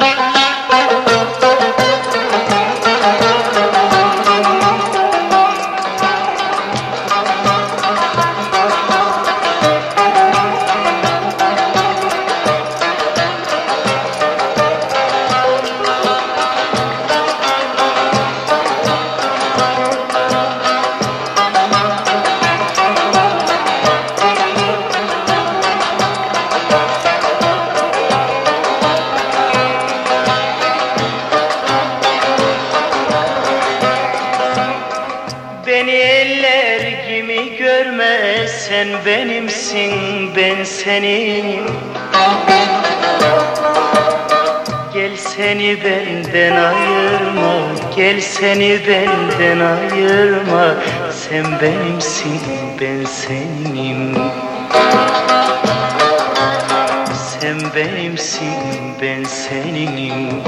Bye. Beni eller gibi görme sen benimsin ben senin. Gel seni benden ayırma Gel seni benden ayırma. Sen benimsin ben senin Sen benimsin ben seninim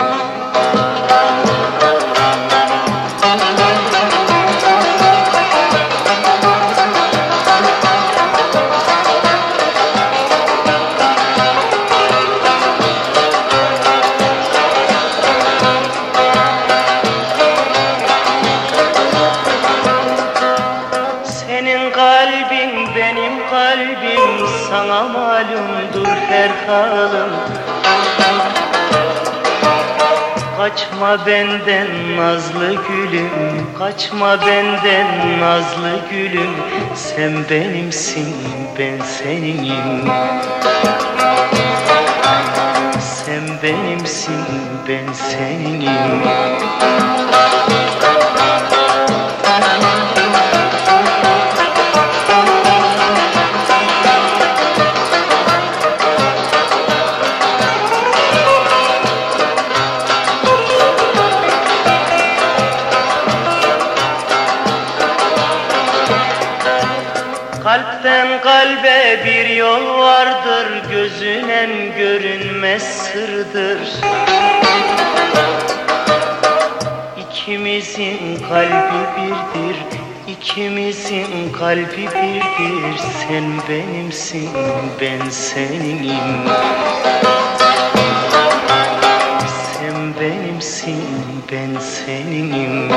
Sana malumdur her halım. Kaçma benden nazlı gülüm Kaçma benden nazlı gülüm. Sen benimsin ben seninim. Sen benimsin ben seninim kalbe bir yol vardır Gözünen görünmez sırdır. İkimizin kalbi birdir İkimizin kalbi birdir. Sen benimsin ben seninim. Sen benimsin ben seninim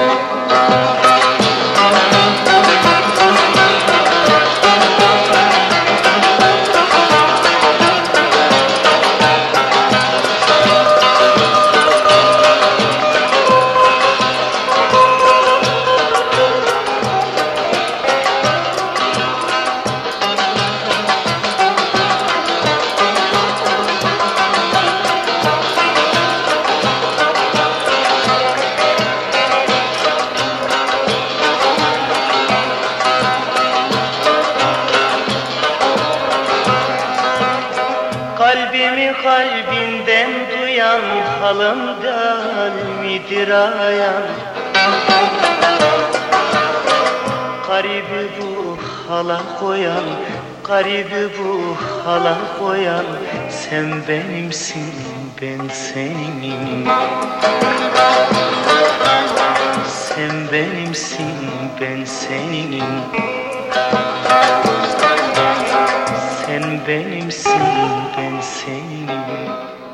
kalbinden duyan halımdan midir ayan Garibi bu hala koyan Garibi bu hala koyan. Sen benimsin ben seninim Sen benimsin ben seninim Sen benimsin ben seninim